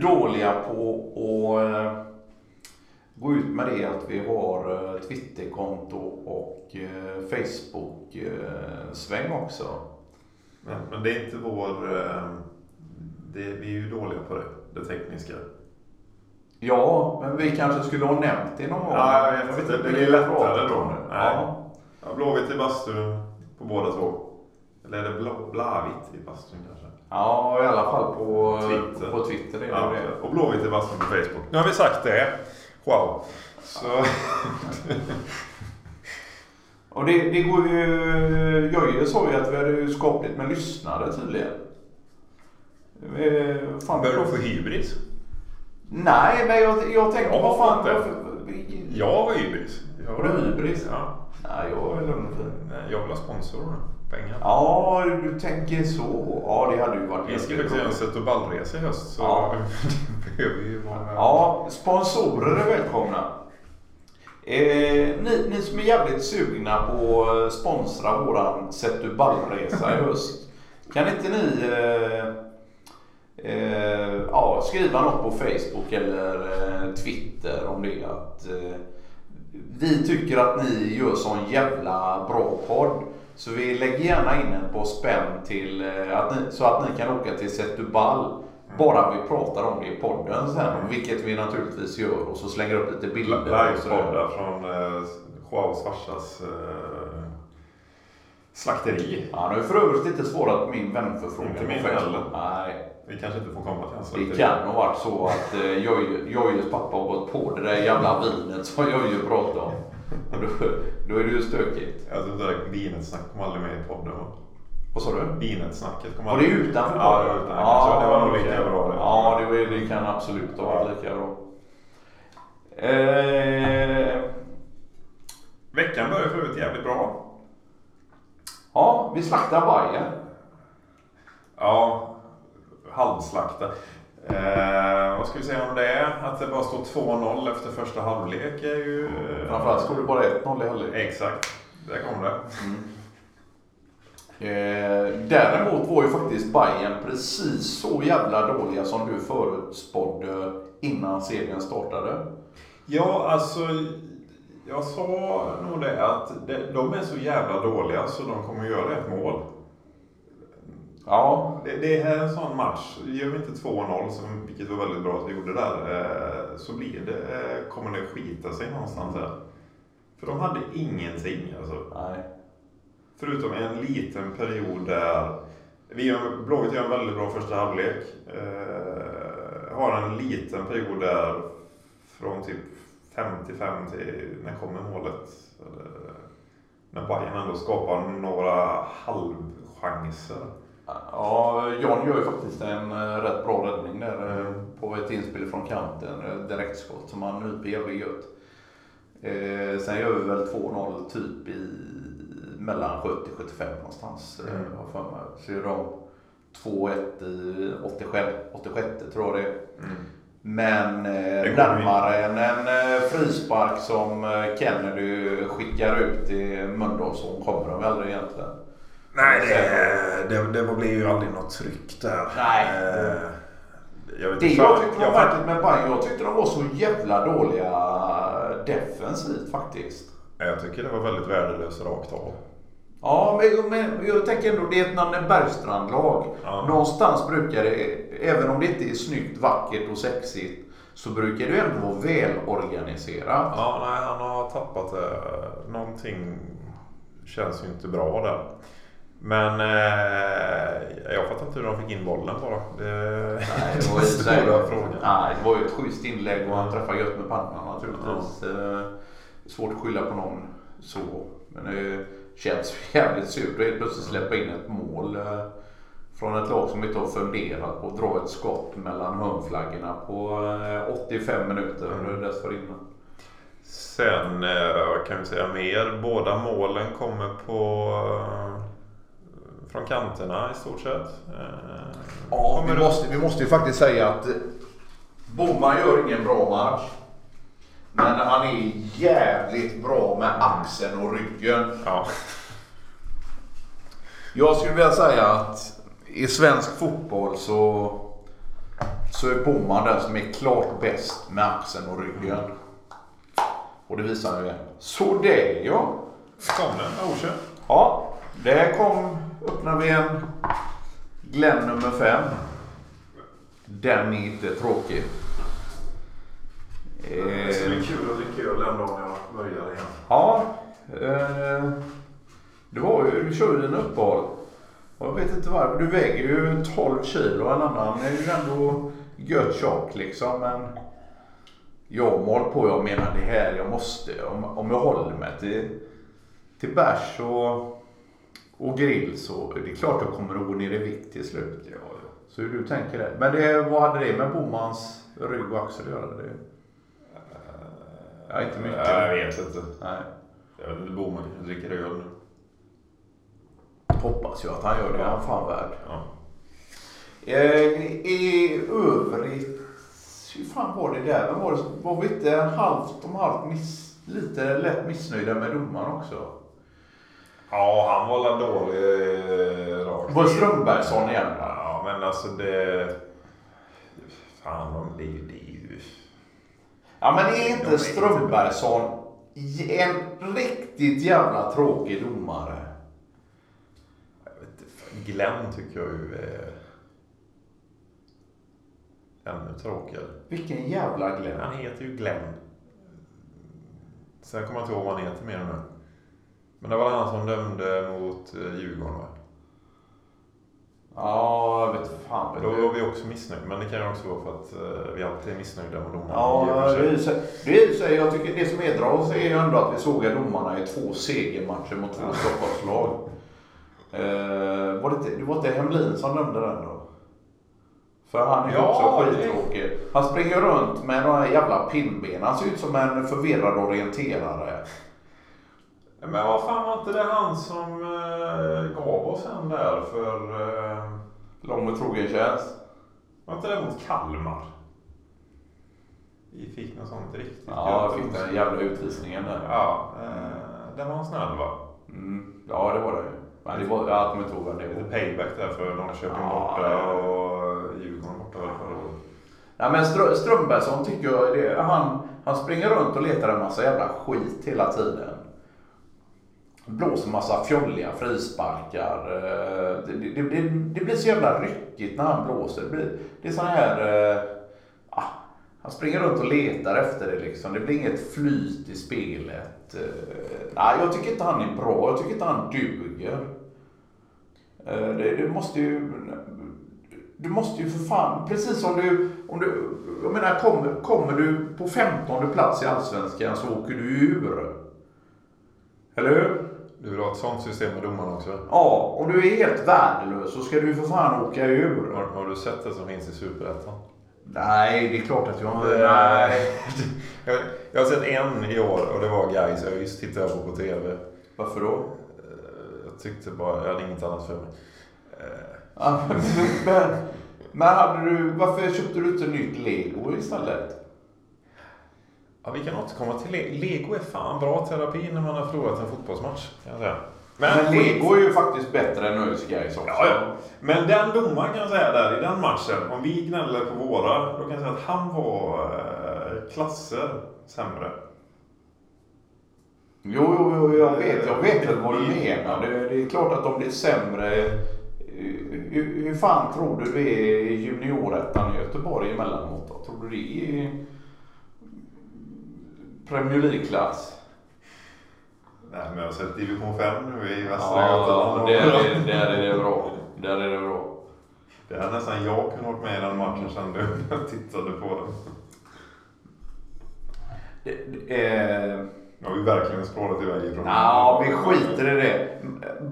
dåliga på att eh, gå ut med det att vi har eh, Twitterkonto och eh, Facebook-sväng också. men, men det är inte vår... Det, vi är ju dåliga på det, det tekniska. Ja, men vi kanske skulle ha nämnt det någon gång. Ja, jag vet inte. Det blir lättare då. Nej. Ja. Ja, Blåvitt i bastun på båda två. Eller är det blå, Blavitt i bastun kanske? Ja, i alla fall på Twitter. På Twitter är Ja, det. och Blåvitt i bastun på Facebook. Nu har vi sagt det. Wow. Så... Och det, det går ju... Jöje sa ju att vi hade skapligt med lyssnare tydligen. Eh, Fan, Börjar du få hybris? Nej, men jag, jag tänkte, Jag vad fan... Varför, Jag har hybris. Jag Har du hybris? Ja. Nej, jag är lugn och fin. Jag vill ha sponsor nu. Pengar. Ja, du tänker så. Ja, det hade ju varit Vi ska faktiskt göra en sätt och ballresa i höst. Så Ja. det behöver ju vara... Ja, sponsorer är välkomna. Eh, ni, ni som är jävligt sugna på att sponsra våran Sätt ballresa i höst. Kan inte ni eh, eh, ja, skriva något på Facebook eller eh, Twitter om det att eh, vi tycker att ni gör sån jävla bra podd. Så vi lägger gärna in en på spänn till eh, att ni, så att ni kan åka till Setubal. Bara vi pratar om det i podden sen, vilket vi naturligtvis gör och så slänger upp lite bilder. Livepoddar från eh, Joaos farsas eh, slakteri. Han har ju för övrigt inte svarat på min vänförfrågan. Inte min heller. Nej, Vi kanske inte får komma till hans det slakteri. kan ha varit så att eh, Joj- Jojjes pappa har gått på det där jävla vinet som Jojje pratade om. Då, då är det ju stökigt. Alltså det där vinet snack kom aldrig med i podden va? Vad sa du? Vinet snacket kom Var det aldrig utanför Ja, podden? det var utanför. Så det var nog lika bra det. Ja, det, var- det kan absolut ha varit lika bra. Eh, Veckan började för övrigt jävligt bra. ja, vi slaktar Bajen. Ja, halvslakta. Eh, vad ska vi säga om det? Att det bara står 2-0 efter första halvlek är ju... eh, Framförallt stod det bara 1-0 i halvlek. Exakt, där kom det. Eh, däremot var ju faktiskt Bayern precis så jävla dåliga som du förutspådde innan serien startade. Ja, alltså jag sa nog det att de är så jävla dåliga så de kommer att göra ett mål. Ja, Det, det är en sån match. Gör vi inte 2-0, som- vilket var väldigt bra att vi gjorde där, eh, så blir det, eh, kommer det skita sig någonstans här. För de hade ingenting alltså. nej. Förutom en liten period där vi gör, Blåvitt gör en väldigt bra första halvlek. Eh, har en liten period där från typ 55 till när kommer målet. Eller, när Bayern ändå skapar några halvchanser. Ja, John gör ju faktiskt en eh, rätt bra räddning där eh, Mm. på ett inspel från kanten. eh, Direktskott som han nyper jävligt gött. Eh, sen gör vi väl 2-0 typ i mellan 70-75 någonstans. Mm. har för mig. Så gör de 2-1 i 86, 86 tror jag det är. Mm. Men eh, närmare än en eh, frispark som Kennedy skickar ut i Mölndal så kommer de aldrig egentligen. Nej, det, det, det blir ju aldrig något tryck där. Nej. Eh, jag vet Det inte, jag tyckte var jag- märkligt med Bayern, jag tyckte de var så jävla dåliga defensivt faktiskt. Jag tycker det var väldigt värdelöst rakt av. Ja, men, men jag tänker ändå det är ett Nanne Bergstrand-lag. Ja. Någonstans brukar det, även om det inte är snyggt, vackert och sexigt, så brukar det ändå vara välorganiserat. Ja, nej, han har tappat det. Någonting känns ju inte bra där. Men eh, jag fattar inte hur de fick in bollen bara. Det, Nej, det var ju stora frågan. Nej, det var ju ett schysst inlägg och han träffade gött med pannan naturligtvis. Eh, Svårt att skylla på någon så. Men det känns jävligt surt att helt plötsligt släppa in ett mål. eh, Från ett lag som inte har funderat på att dra ett skott mellan hörnflaggorna på eh, 85 minuter Mm. dessförinnan. Sen, eh, vad kan vi säga mer? Båda målen kommer på... Från kanterna i stort sett. Eh, Ja, kommer vi det- måste, vi måste ju faktiskt säga att eh, Boman gör ingen bra match. Men han är jävligt bra med axeln och ryggen. Ja. Jag skulle vilja säga att i svensk fotboll så, så är Boman den som är klart bäst med axeln och ryggen. Och det visar han ju igen. Så det ja. Kom den. Ja, där kom, öppnar vi en Glenn nummer fem. Den är inte tråkig. Det ska bli Eh, kul att dricka öl den dagen jag börjar igen. ja, eh, det var ju, du kör ju dina uppehåll. Jag vet inte varför. Du väger ju 12 kilo. En annan är ju ändå gött tjock liksom. Men jag mal på. Jag menar det här. Jag måste. Om, om jag håller mig till, till bärs och, och grill så är det klart jag kommer att gå ner i vikt till slut. Ja, ja. Så hur du tänker det. Men det, vad hade det med Bomans rygg och axel att göra? Det, Ja, inte mycket. Jag vet inte. nej. Jag vet inte, Boman kanske dricker öl nu. Hoppas ju att han gör det. Han är fan värd. Ja. Eh, I övrigt, hur fan var det där? Men var, det, var vi inte halvt om halvt miss, lite lätt missnöjda med domaren också? Ja, han var la dålig eh, rakt Var det in. Strömbergsson igen? Ja, men alltså det... Fan, de, det, är ju- det är ju... Ja men är inte Strömbergsson en riktigt jävla tråkig domare? Jag vet inte, Glenn tycker jag ju är... Ännu tråkigare. Vilken jävla Glenn. Han heter ju Glenn. Sen kommer jag inte ihåg vad han heter mer nu. Men det var han som dömde mot eh, Djurgården va? Ja, jag vet fan. vet Då var vi också missnöjda. Men det kan ju också vara för att eh, vi alltid är missnöjda med domarna. Ja, det är, det är så, jag tycker det som hedrar oss är ju ändå att vi sågar domarna i två segermatcher mot två Stockholmslag. Eh, var det, inte, det var inte Hemlin som dömde den då? För han är ju Ja, också skittråkig. Han springer runt med några jävla pinnben. Han ser ut som en förvirrad orienterare. Men vad fan var inte det han som eh, gav oss en där för... Eh, Lång och trogen tjänst. var inte det mot Kalmar? Vi fick något sånt riktigt Ja, gött. fick den jävla utvisningen där. Ja, eh, den var snäll va? Mm, ja, det var det. Men det var, jag kommer inte ihåg vem det Lite payback där för Norrköping Ja, borta och Djurgården borta förra året. Ja, men Strö, Strömbergsson tycker jag, det, han, han springer runt och letar en massa jävla skit hela tiden. Blåser massa fjolliga frisparkar. Eh, det, det, det, det blir så jävla ryckigt när han blåser. Det, blir, det är sån här... Äh, han springer runt och letar efter det liksom. Det blir inget flyt i spelet. Äh, Nej, jag tycker inte han är bra. Jag tycker inte han duger. Äh, Det, det måste ju... Du måste ju för fan, precis som du, om du, jag menar kommer, kommer du på 15 plats i Allsvenskan så åker du ur. Eller hur? Du vill ha ett sånt system med domarna också? Ja, om du är helt värdelös så ska du för fan åka ur. Har, har du sett det som finns i Superettan? Nej, det är klart att jag Nej. Jag, jag har sett en i år och det var Gais ÖIS tittade jag på på TV. Varför då? Eh, Jag tyckte bara, jag hade inget annat för mig. Eh, men, men hade du, varför köpte du inte nytt lego istället? Ja, vi kan återkomma till Le- Lego. är fan bra terapi när man har förlorat en fotbollsmatch. Kan jag säga. Men, skit- lego är ju faktiskt bättre än ÖIS också. Ja, ja. Men den domaren kan jag säga där i den matchen, om vi gnäller på våra, då kan jag säga att han var eh, klasser sämre. Jo, jo, jo, jag vet, jag vet väl vad du menar. Det, det är klart att de blir sämre. Hur, hur fan tror du det är i juniorettan i Göteborg emellanåt? då? Tror du det är Premier League-klass? Nej, men jag har sett division 5 nu i Västra Ja, Götaland. där är, där är det bra. Där är det bra. Det hade nästan jag kunnat varit med i den matchen sen du tittade på den. Det, det, Nu har vi verkligen spårat iväg ifrån. Ja, vi skiter i det.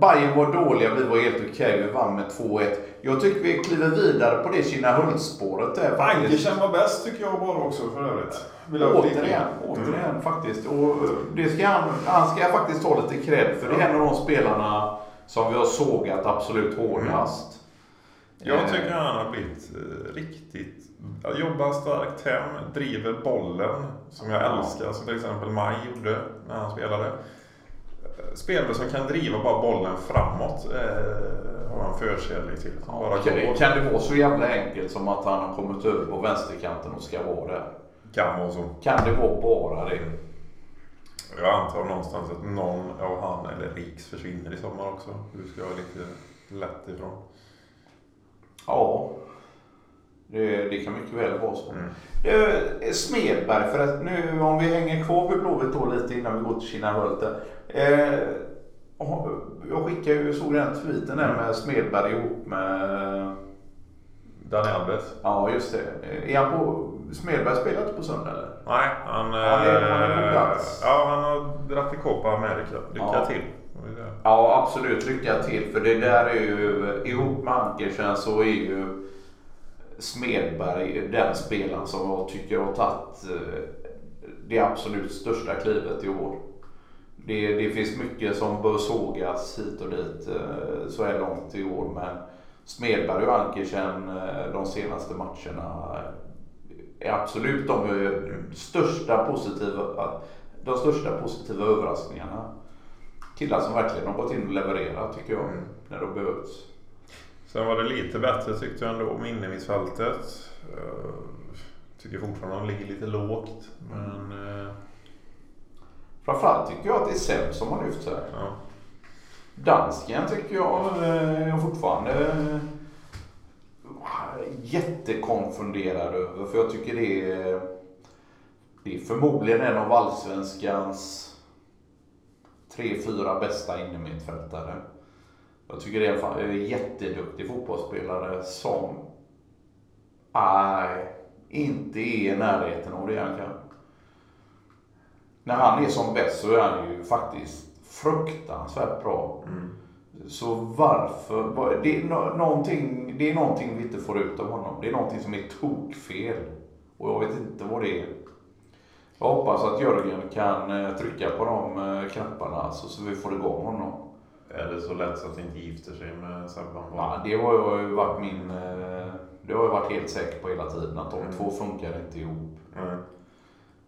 Bayern var dåliga, vi var helt okej. Vi vann med 2-1. Jag tycker vi kliver vidare på det Kinnahult-spåret där. Ankersen var bäst tycker jag bara också för övrigt. Vill jag flika in. Återigen, återigen faktiskt. Och det ska han, han ska faktiskt ta lite cred för. Det är en av de spelarna som vi har sågat absolut hårdast. Jag Eh, tycker han har blivit eh, riktigt... Jag jobbar starkt hem, driver bollen som jag Ja. älskar. Som till exempel Maj gjorde när han spelade. Eh, Spelare som kan driva bara bollen framåt eh, har han förkärlek till. Bara Kan, kan det vara så jävla enkelt som att han har kommit över på vänsterkanten och ska vara där? Kan vara så. Kan det vara bara det? Jag antar någonstans att någon av han eller Riks försvinner i sommar också. Du ska vara lite lätt ifrån. Ja, det, det kan mycket väl vara så. Mm. Smedberg, för att nu om vi hänger kvar vid Blåvitt då lite innan vi går till Kinnahult. Eh, jag skickade ju, såg den tweeten där med Smedberg ihop med... Danny Albert? Ja, just det. Är han på... Smedberg spelar inte på söndag eller? Nej, han, Han är- han är på eh, plats. Ja, han har dragit i Copa America. Lycka Ja. till. Ja, absolut. Lycka till. För det där är ju, ihop med Ankersen så är ju Smedberg den spelaren som jag tycker har tagit eh, det absolut största klivet i år. Det, det finns mycket som bör sågas hit och dit eh, så här långt i år. Men Smedberg och Ankersen eh, de senaste matcherna är absolut de eh, största positiva, de största positiva överraskningarna. Killar som verkligen har gått in och levererat tycker jag. Mm. När de behövts. Sen var det lite bättre tyckte jag ändå om innermittfältet. Uh, tycker fortfarande de ligger lite lågt. Men eh, Framförallt tycker jag att det är Seb som har lyft sig. ja. Dansken tycker jag eh, fortfarande eh, jättekonfunderad över. För jag tycker det är, det är förmodligen en av allsvenskans tre, fyra bästa innermittfältare. Jag tycker det är en fan- en jätteduktig fotbollsspelare som nej, inte är i närheten av det han kan. När han är som bäst så är han ju faktiskt fruktansvärt bra. Mm. Så varför? Det är, nå- någonting, det är någonting vi inte får ut av honom. Det är någonting som är tokfel. Och jag vet inte vad det är. Jag hoppas att Jörgen kan eh, trycka på de eh, knapparna alltså, så vi får igång honom. Är det så lätt så att det inte gifter sig med Sebban? Ja, det har jag ju varit min... eh, Det har jag varit helt säker på hela tiden att de Mm. två funkar inte ihop.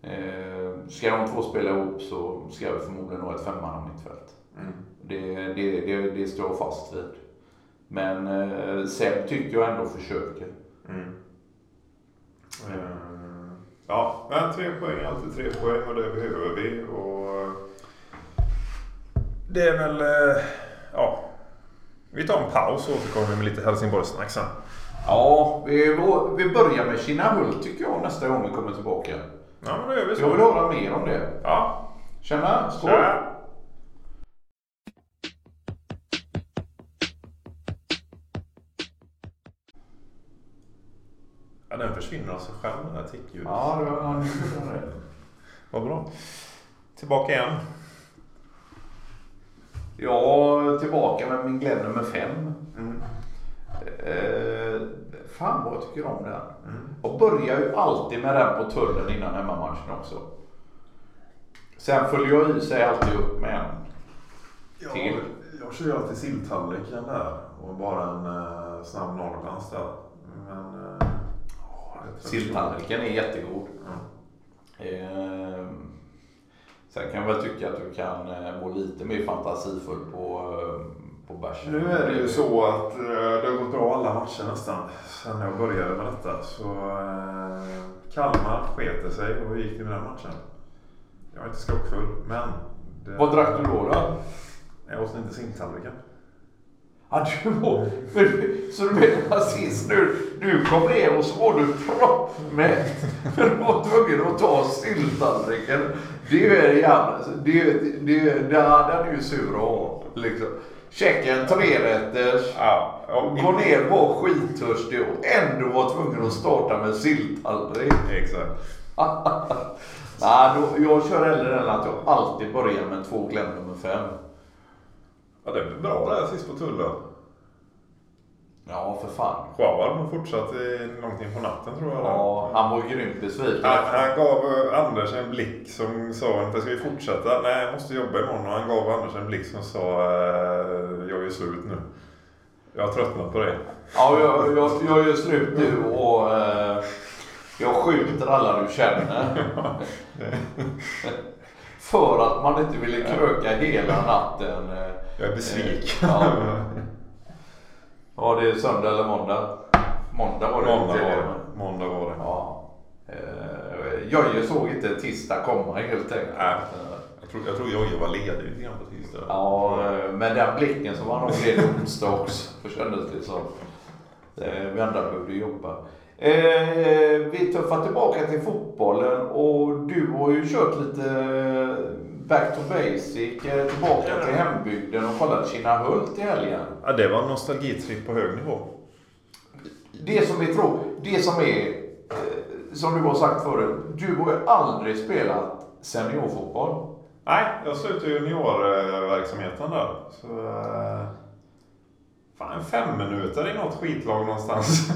Eh, Ska de två spela ihop så ska vi förmodligen ha ett femmanna mittfält. Mm. Det, det, det, det står jag fast vid. Men eh, Seb tycker jag ändå försöker. Mm. Eh, Ja, men tre poäng alltid tre poäng och det behöver vi. Och det är väl... eh, Ja. Vi tar en paus och återkommer med lite Helsingborgssnack sen. Ja, vi, vi börjar med Kinnahult tycker jag nästa gång vi kommer tillbaka. Ja, men då gör vi Så jag vill höra mer om det. Ja. Tjena, skål! Tja. Den försvinner av sig själv den här tickljudet. Ja, det var det. Vad bra. Tillbaka igen. Jag är tillbaka med min Glenn nummer fem. Mm. Eh, fan vad jag tycker om den. Mm. Och börjar ju alltid med den på tullen innan hemmamatchen också. Sen följer jag i sig alltid upp med en. Ja, Till. jag kör ju alltid silltallriken där och bara en uh, snabb Norrlands där. Men... Uh, Silltallriken är jättegod. Ja. Eh, sen kan jag väl tycka att du kan eh, vara lite mer fantasifull på, eh, på bärsen. Nu är det ju så att eh, det har gått bra alla matcher nästan sen jag började med detta. Så uh, Kalmar sket sig och hur gick det med den matchen? Jag är inte skockfull, men... Det, Vad drack du då? då? Jag åt inte silltallriken. Ja, du var, så du menar sist nu, du kom ner och så var du proppmätt. För du var tvungen att ta silltallriken. Det är ju det, det, det hade han ju sur att. Liksom. Käka en trerätters, Ja, gå ner, var skittörstig och ändå var tvungen att starta med silltallrik. Exakt. Nej, då, jag kör hellre den att jag alltid börjar med två Glenn nummer fem. Ja, det blir bra det här sist på tullen. Ja, för fan. Schwab har fortsatt i långt in på natten tror jag. Ja, han var grymt besviken. Han, han gav eh, Anders en blick som sa inte ska vi fortsätta? Nej, jag måste jobba imorgon. Och han gav Anders en blick som sa eh, jag är slut nu. Jag har tröttnat på det. Ja, jag, jag, jag gör slut nu och eh, jag skjuter alla du känner. För att man inte ville kröka hela natten. Jag är besviken. Ja. ja, det är söndag eller måndag. Måndag var det. Måndag var det. Måndag var det. Ja. Eh, Jojje såg inte tisdag komma helt enkelt. Nej. Jag tror, jag tror Jojje var ledig lite grann på tisdag. Ja, eh, med den blicken så var han nog ledig onsdag också. För kändes det som. Eh, Vi andra behövde jobba. Eh, vi tuffar tillbaka till fotbollen och du har ju kört lite back to basic, eh, tillbaka till hembygden och kollat Kinnahult i helgen. Ja, det var en nostalgitripp på hög nivå. Det som vi tror, det som är, eh, som du har sagt förut, du har ju aldrig spelat seniorfotboll. Nej, jag slutade juniorverksamheten där. Så, eh, fan, en fem minuter i något skitlag någonstans.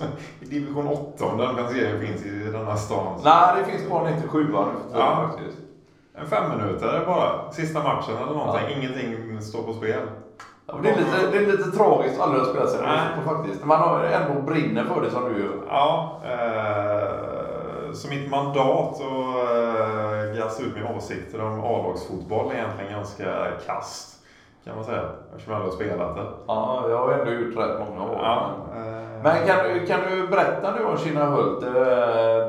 I division 8 om den serien finns i denna stan. Nej, det finns bara 97 nu Ja. faktiskt. En fem minuter är bara. Sista matchen eller någonting. Ingenting står på spel. Ja, det, är lite, det är lite tragiskt att aldrig spelat seniorfotboll Nej. faktiskt. Man har ändå brinner för det som du gör. Ja, eh, så mitt mandat att eh, gassa ut mina åsikter om A-lagsfotboll är egentligen ganska kast. Kan man säga. Eftersom jag aldrig har spelat det. Ja, jag har ändå gjort rätt många år. Ja, Men, kan, du, kan du berätta nu om Kinnahult? Eh,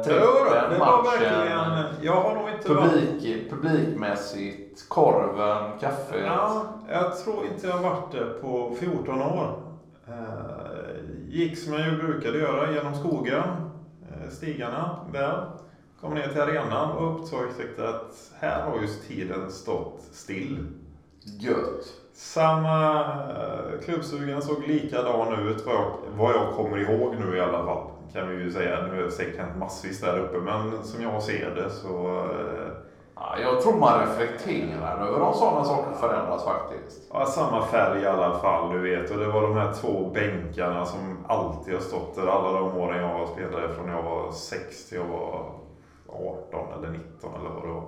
trippen, det var matchen. Jag har nog inte publik, publikmässigt, korven, kaffet. Ja, jag tror inte jag har varit där på 14 år. Eh, gick som jag brukade göra genom skogen, eh, stigarna där. Kom ner till arenan och upptäckte att här har just tiden stått still. Gött. Samma eh, klubbstugan såg likadan ut vad jag, vad jag kommer ihåg nu i alla fall. Kan vi ju säga. Nu har det säkert hänt massvis där uppe men som jag ser det så eh, Ja, jag tror man reflekterar över om sådana saker förändras faktiskt. Ja, samma färg i alla fall, du vet. Och det var de här två bänkarna som alltid har stått där alla de åren jag spelat från jag var 6 till jag var 18 eller 19 eller vad det var.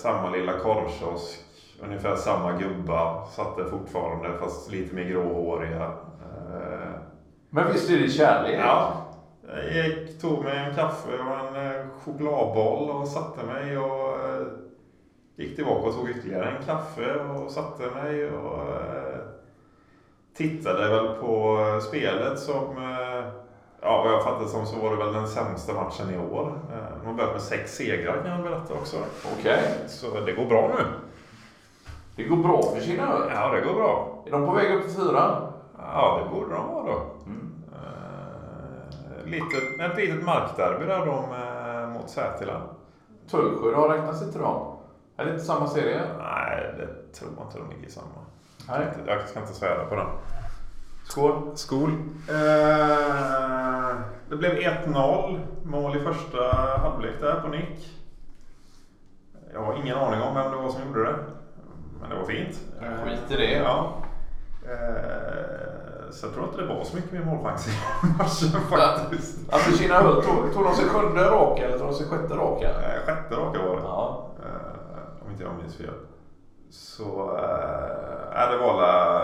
Samma lilla korvkiosk. Ungefär samma gubbar satt där fortfarande fast lite mer gråhåriga. Eh, Men visst är det kärlek? Ja. Jag gick, tog mig en kaffe och en eh, chokladboll och satte mig och eh, gick tillbaka och tog ytterligare en kaffe och satte mig och tittade väl på spelet som, ja vad jag fattade som så var det väl den sämsta matchen i år. Eh, De har börjat med sex segrar kan jag berätta också. Okej. Så det går bra nu. Det går bra för Kinnahult. Ja, det går bra. Är de på väg upp till fyra? Ja, det borde de vara då. Mm. Litet, ett litet markderby där de mot Sätila. Tullsjö, har räknats inte de? Är det inte samma serie? Nej, det tror jag inte de ligger i samma. Nej. Jag ska inte svära på den. Skål. Skol. Eh, det blev 1-0 mål i första halvlek där på nick. Jag har ingen aning om vem det var som gjorde det. Men det var fint. Eh, Skit i det. Ja. Eh, så jag tror inte det var så mycket mer målchanser i matchen faktiskt. Alltså Kinnahult, tog, tog de sig sjunde raka eller tog de sig sjätte raka? Eh, sjätte raka var det. Ja. Eh, om inte jag minns fel. Så äh, det var la,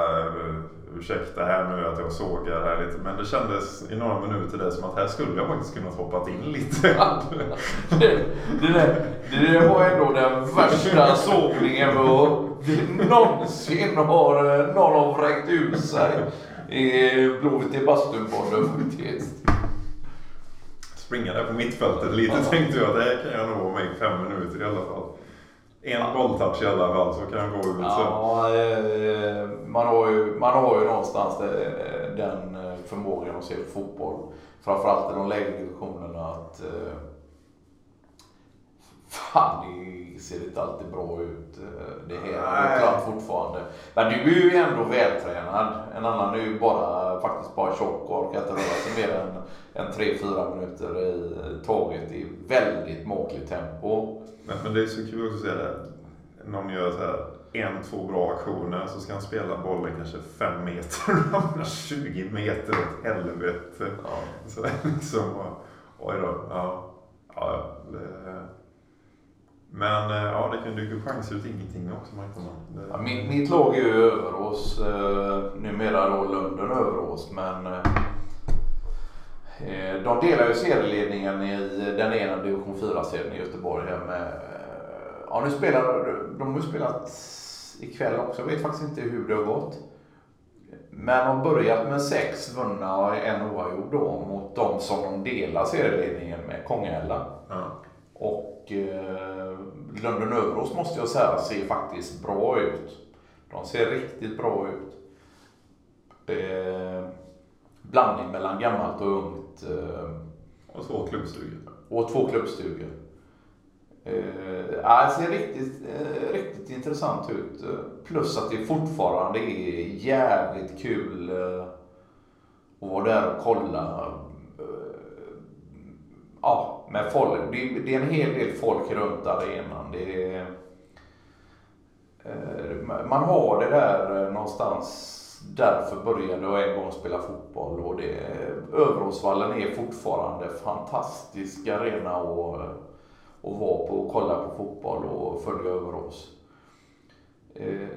ursäkta här nu att jag sågar här lite men det kändes i några minuter där som att här skulle jag faktiskt kunnat hoppat in lite. Det, det, där, det där var ändå den värsta sågningen vi någonsin har eh, någon har vräkt ut sig i Blåvitt i bastun-podden faktiskt. Springa där på mittfältet lite tänkte jag. Det kan jag nog vara med i fem minuter i alla fall. En bolltouch i alla fall så kan jag gå ut. Så. Ja, eh, man, har ju, man har ju någonstans det, den eh, förmågan att se fotboll. Framförallt i de lägre divisionerna att eh, fan, det ser inte alltid bra ut. Det här är klart fortfarande. Men du är ju ändå vältränad. En annan är ju bara, faktiskt bara tjock och orkar inte röra sig mer än, än 3-4 minuter i taget i väldigt makligt tempo. Men, men det är så kul också att se det. Någon gör så här en, två bra aktioner så ska han spela bollen kanske fem meter och hamnar 20 meter åt helvete. Ja. Så liksom, oj då. Ja. Ja, det, men eh, ja, det kan dyka upp chanser ut ingenting också. Man kan, det, Ja, mitt, mitt lag är ju Överås, eh, numera då Lunden Överås, men eh, eh, de delar ju serieledningen i den ena division 4-serien i Göteborg med, eh, ja nu spelar, de har ju spelat ikväll också, jag vet faktiskt inte hur det har gått. Men de har börjat med sex vunna och en oavgjord då mot de som de delar serieledningen med, Kongahälla. ja. Och eh, London Överås måste jag säga ser faktiskt bra ut. De ser riktigt bra ut. Eh, blandning mellan gammalt och ungt. Eh, Och två klubbstugor. och två klubbstugor. Eh, det ser riktigt, eh, riktigt intressant ut. Plus att det fortfarande är jävligt kul eh, att vara där och kolla. Ja, med folk. Det, det är en hel del folk runt arenan. Det är, eh, man har det där eh, någonstans. Därför började jag en gång spela fotboll och det, Överåsvallen är fortfarande fantastisk arena att, att vara på och kolla på fotboll och följa Överås. Eh,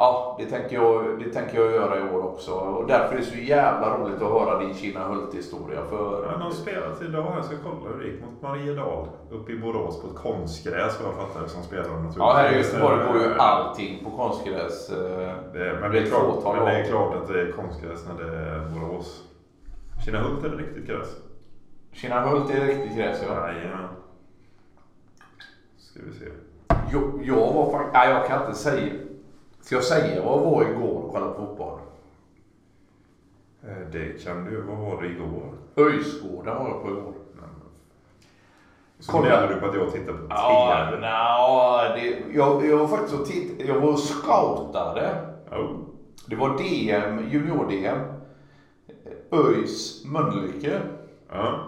Ja, det tänker, jag, det tänker jag göra i år också. Och därför är det så jävla roligt att höra din Kina Hult-historia. För Ja, de spelat idag. Jag ska kolla hur det gick mot Mariedal uppe i Borås på ett konstgräs vad jag fattar det som spelar naturligtvis. Ja, här i Göteborg går ju allting på konstgräs. eh, Det, men Det det är klart, fåtal men det är klart att det är konstgräs när det är Borås. Kinnahult är det riktigt gräs. Kina Hult är riktigt gräs, ja. Jajamän. Ska vi se. Jag, jag var faktiskt... Nej, jag kan inte säga. Ska jag säga vad var igår och kollade på fotboll? Eh, Det kan du. Vad var det igår? Öjsgården var jag på igår. Så Kolla. du på att jag tittar på Ja, TV? nja, det, jag, jag var faktiskt och tittade. Jag var och scoutade. Oh. Det var DM, junior-DM. ÖIS Mölnlycke. Ja.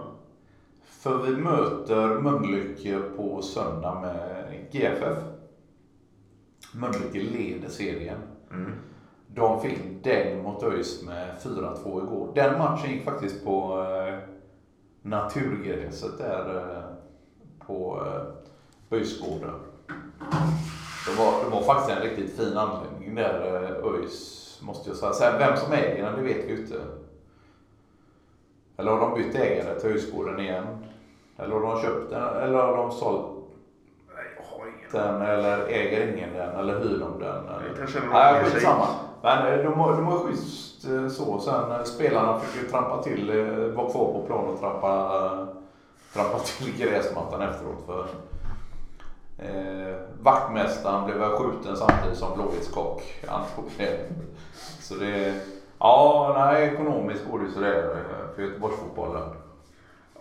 För vi möter Mölnlycke på söndag med GFF. Mölnlycke leder serien. Mm. De fick däng mot ÖIS med 4-2 igår. Den matchen gick faktiskt på eh, naturgräset där eh, på eh, Öjsgården. Det var, det var faktiskt en riktigt fin anläggning där, eh, ÖIS, måste jag säga. Sen vem som äger den, det vet vi inte. Eller har de bytt ägare till Öjsgården igen? Eller har de köpt den? Eller har de sålt har ingen. den? Eller äger ingen den? Eller hyr de den? Eller? Det kanske Nej, mer skitsamma. Men eh, de har, de har schysst eh, så. Sen eh, spelarna fick ju trampa till, eh, vara kvar på plan och trampa, eh, trampa till gräsmattan efteråt. För eh, vaktmästaren blev väl skjuten samtidigt som Blåvitts kock antog det. Så det, ja, nej, ekonomiskt går det ju sådär eh, för Göteborgsfotbollen.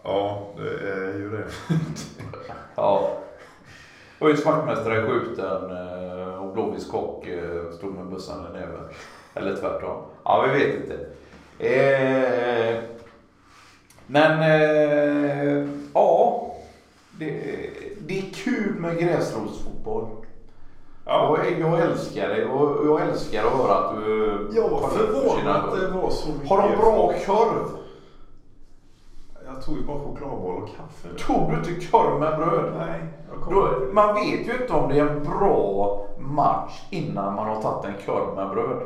Ja, det är ju det. Ja. ÖIS vaktmästare är skjuten eh, och Blåvitts kock eh, stod med bussen i näven. Eller tvärtom. Ja, vi vet inte. Eh, men eh, ja, det, det är kul med gräsrotsfotboll. Ja. Jag, jag älskar det och jag älskar att höra att du... Jag var förvånad att det var så mycket Har de bra folk. korv? Jag tog ju bara chokladboll och kaffe. Tog du inte korv med bröd? Nej. Då, man vet ju inte om det är en bra match innan man har tagit en korv med bröd.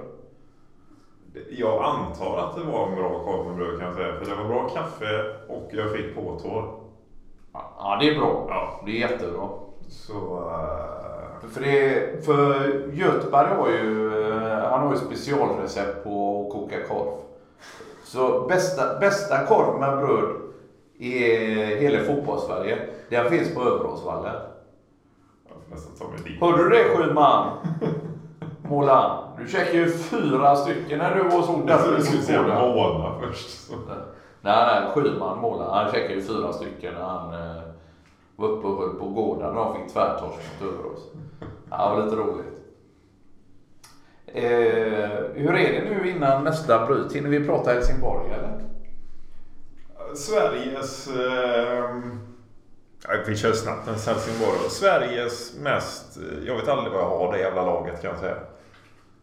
Jag antar att det var en bra korv med bröd kan jag säga. För det var bra kaffe och jag fick påtår. Ja, det är bra. Ja. Det är jättebra. Så... eh, För, det, för Göteborg har ju, eh, han har ju specialrecept på att koka korv. Så bästa, bästa korv med bröd i hela fotbollssverige, den finns på Överåsvallen. jag. Hörde du det Schyman? Målan, du käkade ju fyra stycken när du var så Jag där du skulle säga måna först. Så. Nej, nej, Schyman målar. Han käkade ju fyra stycken när han, eh, var uppe och höll på gården och fick tvärtorsk mot Överås. Ja, det var lite roligt. Eh, hur är det nu innan nästa bryt? Hinner vi prata Helsingborg eller? Sveriges... Eh, vi kör snabbt en Helsingborg. Sveriges mest... Jag vet aldrig vad jag har det jävla laget kan jag säga.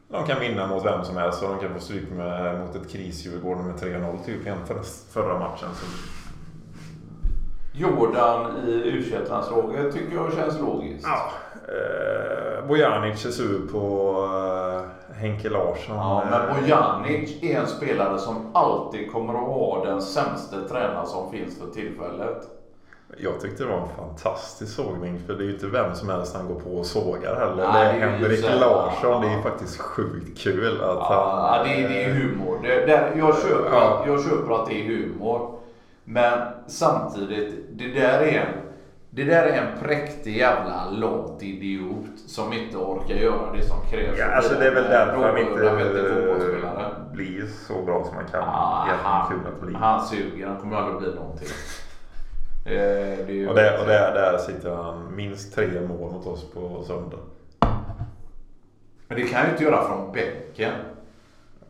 De kan vinna mot vem som helst och de kan få stryk med, mot ett kris-Djurgården med 3-0 typ med förra matchen. Så. Jordan i u tycker jag känns logiskt. Ja. Eh, Bojanic är sur på eh, Henke Larsson. Ja, men Bojanic är en spelare som alltid kommer att ha den sämsta tränare som finns för tillfället. Jag tyckte det var en fantastisk sågning för det är ju inte vem som helst han går på och sågar heller. Nej, det är det är Henrik Larsson. ja. Det är ju faktiskt sjukt kul att Ja, han... det, är, det är humor. Det, det, jag, köper, Ja. jag köper att det är humor. Men samtidigt, det där är en, det där är en präktig jävla lat idiot som inte orkar göra det som krävs. Ja, alltså det är väl därför han inte blir så bra som han kan. Egentligen han, han suger, han kommer aldrig bli någonting. Eh, Och, där, och där, där sitter han minst tre mål mot oss på söndag. Men det kan jag ju inte göra från bänken.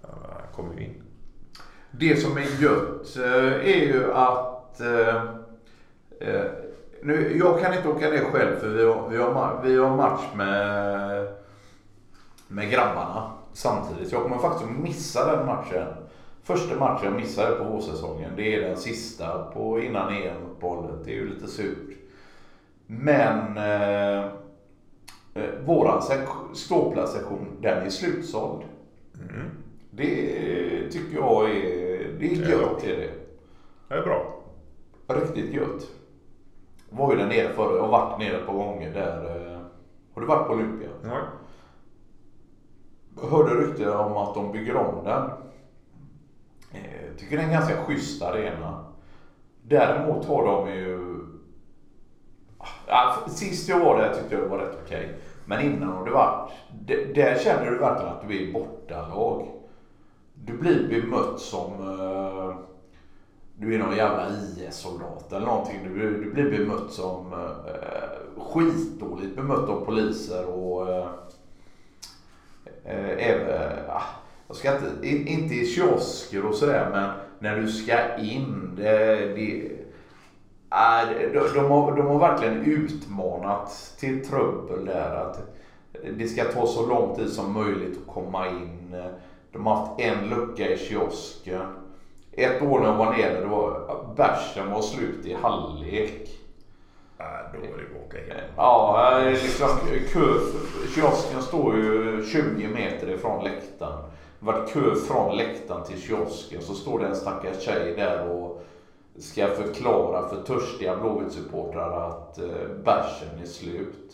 Ja, Han kommer ju in. Det som är gött eh, är ju att eh, eh, nu, jag kan inte åka ner själv för vi har, vi har, vi har match med, med grabbarna samtidigt. Jag kommer faktiskt att missa den matchen. Första matchen jag missade på vårsäsongen det är den sista på innan EM-uppehållet. Det är ju lite surt. Men eh, eh, våran sek- ståplatssektion den är slutsåld. Mm. Det tycker jag är, det är gött. Är det. Det är bra. Riktigt gött. Var ju där nere förra, jag har varit nere ett par gånger där. eh, Har du varit på Olympia? Ja. Jag hörde rykten om att de bygger om den. Eh, Tycker det är en ganska schysst arena. Däremot har de ju... Ja, sist jag var där tyckte jag det var rätt okej. Men innan har det varit... Där känner du verkligen att du är bortalag. Du blir bemött som... Du är någon jävla IS-soldat eller någonting. Du, blir- du blir bemött som eh, skitdåligt bemött av poliser och... eh, Eh, även, ah, jag ska inte, in- inte i kiosker och sådär men när du ska in. Det, det, äh, de, de, har, de har verkligen utmanat till trubbel där. Att det ska ta så lång tid som möjligt att komma in. De har haft en lucka i kiosken. Ett år när jag var nere, då var bärsen var slut i halvlek. Nej, då är det bara att åka hem. Ja, liksom kö. Kiosken står ju 20 meter ifrån läktaren. Det varit kö från läktaren till kiosken. Så står det en stackars tjej där och ska förklara för törstiga Blåvitt-supportrar att eh, bärsen är slut.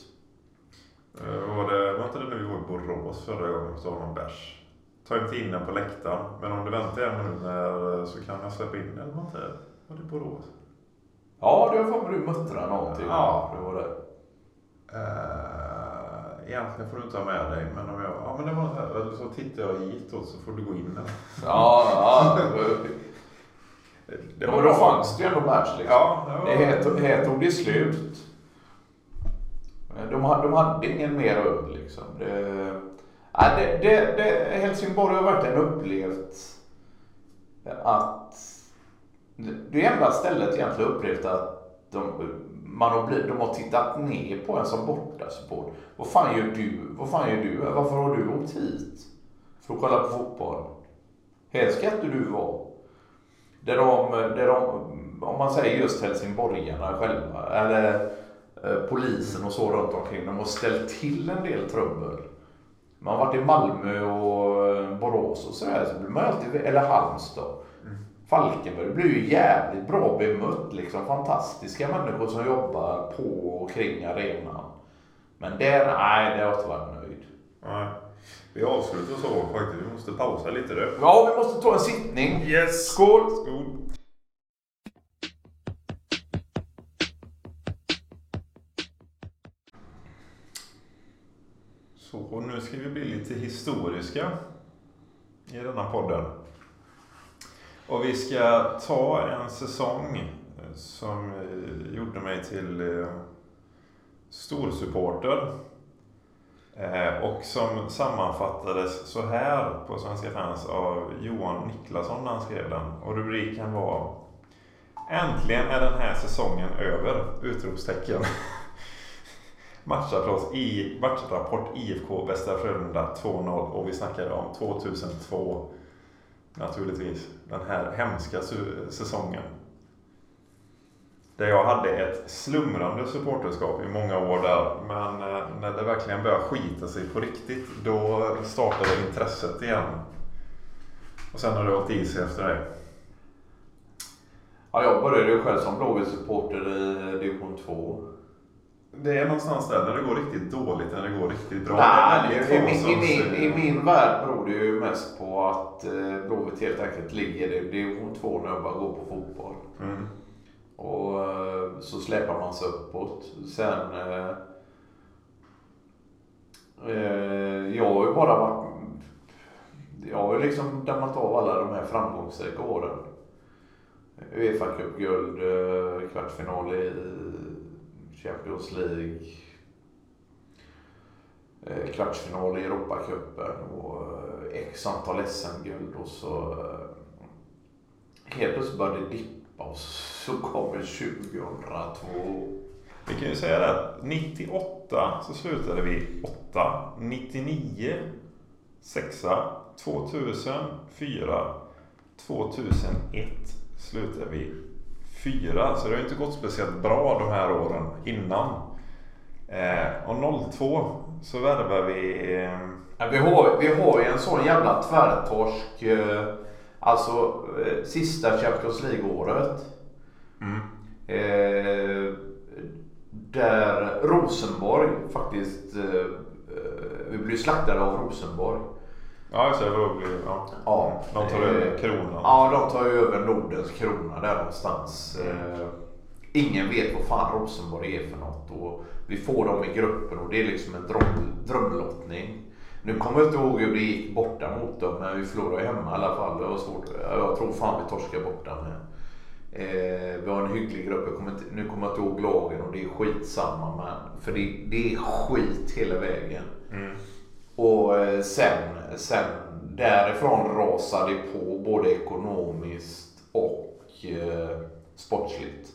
Eh, Var, det, var inte det när vi var i Borås förra gången och sa någon bärs? Ta inte in den på läktaren. Men om du väntar en minut när, så kan jag släppa in den. Var var det Borås? Ja, det har för mig du muttrade någonting. Ja. Det var det. Uh, egentligen får du inte ha med dig. Men om jag, ja men det var här, eller så tittar jag hit och så får du gå in där. Ja, ja. Det ja men då fanns det ju ändå bärs liksom. Ja, det var... Här tog- här tog det slut. De hade, de hade ingen mer öl liksom. Det, ja, det, det, det, Helsingborg har verkligen upplevt att det är enda stället egentligen upplevt att de, man har blivit, de har tittat ner på en som bortasupport. Vad fan gör du? Vad fan gör du? Varför har du åkt hit? För att kolla på fotboll? Här ska inte du vara. Där de, där de, om man säger just helsingborgarna själva, eller eh, polisen och så runt omkring, de har ställt till en del trubbel. Man har varit i Malmö och eh, Borås och sådär, så blir man alltid, eller Halmstad. Falkenberg blir ju jävligt bra bemött, liksom fantastiska människor som jobbar på och kring arenan. Men där, nej, det har jag inte varit nöjd. Nej. Vi avslutar så faktiskt. Vi måste pausa lite du. Ja, vi måste ta en sittning. Yes! Skål! Skål! Så, och nu ska vi bli lite historiska i denna podden. Och vi ska ta en säsong eh, som eh, gjorde mig till eh, storsupporter. Och som sammanfattades så här på Svenska fans av Johan Niklasson när han skrev den. Och rubriken var Äntligen är den här säsongen över! Utropstecken. Matchrapport, i, matchrapport IFK Västra Frölunda 2-0 och vi snackade om 2002 naturligtvis. Den här hemska säsongen. Där jag hade ett slumrande supporterskap i många år där. Men eh, när det verkligen började skita sig på riktigt, då startade intresset igen. Och sen har det hållit i sig efter det. Ja, jag började ju själv som Blåvitt-supporter i division 2. Det är någonstans där när det går riktigt dåligt, när det går riktigt bra. Nej, i, i, i, I min värld beror det ju mest på att eh, Blåvitt helt enkelt ligger i division 2 när jag bara går på fotboll. Mm. Och eh, så släpar man sig uppåt. Sen... Eh, eh, jag har ju bara varit... Jag har ju liksom dammat av alla de här framgångsrika åren. Uefa Cup-guld, eh, kvartsfinal i Champions League, eh, kvartsfinal i Europacupen och eh, x antal SM-guld och så eh, helt plötsligt började det dippa och så kommer 2002. Vi kan ju säga det 98 så slutade vi 8. 99 6. 2004. 2001 slutade vi fyra. Så det har inte gått speciellt bra de här åren innan. Eh, och 02 så värvar vi... Eh... Ja, vi, har, vi har ju en sån jävla tvärtorsk. Eh, alltså eh, sista Champions League-året. Mm. Eh, där Rosenborg faktiskt... Eh, vi blev slaktade av Rosenborg. Ja, det. Blir, ja. Ja, de tar över kronan. Ja, de tar ju över Nordens krona där någonstans. Mm. ingen vet vad fan Rosenborg är för något. Och vi får dem i gruppen och det är liksom en dröm, drömlottning. Nu kommer jag inte ihåg hur det gick borta mot dem, men vi förlorade hemma i alla fall. Det var svårt. Jag tror fan vi torskade borta med. Eh, vi har en hygglig grupp. Kommer inte, nu kommer jag inte ihåg lagen och det är skitsamma. Men, för det, det är skit hela vägen. Mm. Och eh, sen, sen därifrån rasade det på både ekonomiskt och eh, sportsligt.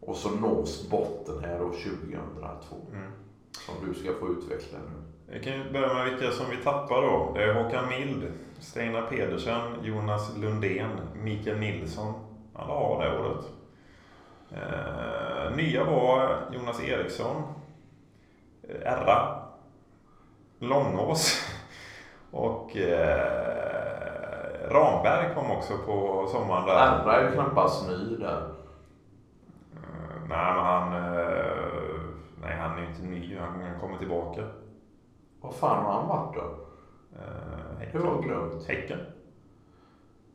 Och så nås botten här då 2002. Mm. Som du ska få utveckla nu. Vi kan ju börja med vilka som vi tappar då. Det är Håkan Mild, Steinar Pedersen, Jonas Lundén, Mikael Nilsson. Alla har det året. Eh, nya var Jonas Eriksson, eh, Erra, Långås och eh, Ramberg kom också på sommaren där. Erra är ju knappast ny där. Uh, nej, men han... Uh, nej, han är ju inte ny. Han kommer tillbaka. Vad fan har han varit då? Uh, häcken. Hur har glömt? Häcken.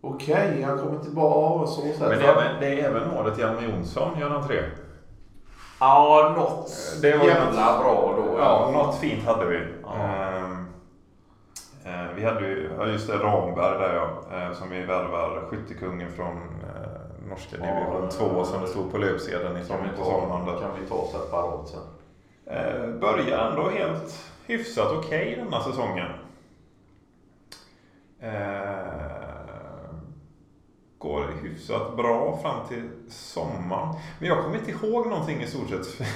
Okej, okay, han kommer tillbaka och så sätt. Men det är, även, det är även året Hjalmar Jonsson gör entré. Ja, något det var jävla något, bra då. Ja, något fint hade vi. Ja. Eh, vi hade ju, just det, Ramberg där ja, eh, som vi värvar skyttekungen från eh, norska division 2 som det stod på löpsedeln i på sommaren. Kan vi ta separat sen. Eh, börjar ändå helt hyfsat okej okay denna säsongen. Eh, går hyfsat bra fram till sommaren. Men jag kommer inte ihåg någonting i stort sett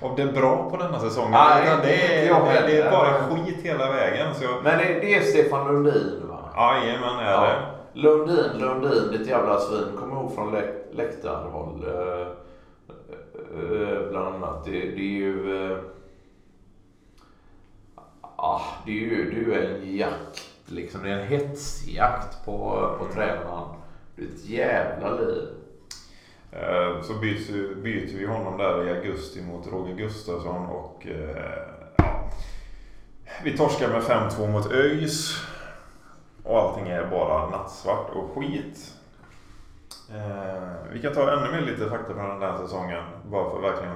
av det bra på denna säsongen. Nej, det, är, det är bara skit hela vägen. Så jag... Men det, det är Stefan Lundin va? Jajamän är ja. det. Lundin, Lundin, ditt jävla svin. Kommer ihåg från läk läktarhåll. Eh, eh, bland annat. Det, det är ju... Eh, ah, det är ju, det är ju en jakt. Liksom. Det är en hetsjakt på, på tränaren. Det är ett jävla liv. Eh, så byter, byter vi honom där i augusti mot Roger Gustafsson och eh, ja, vi torskar med 5-2 mot ÖIS. Och allting är bara nattsvart och skit. Eh, vi kan ta ännu mer lite fakta från den här säsongen. Bara för verkligen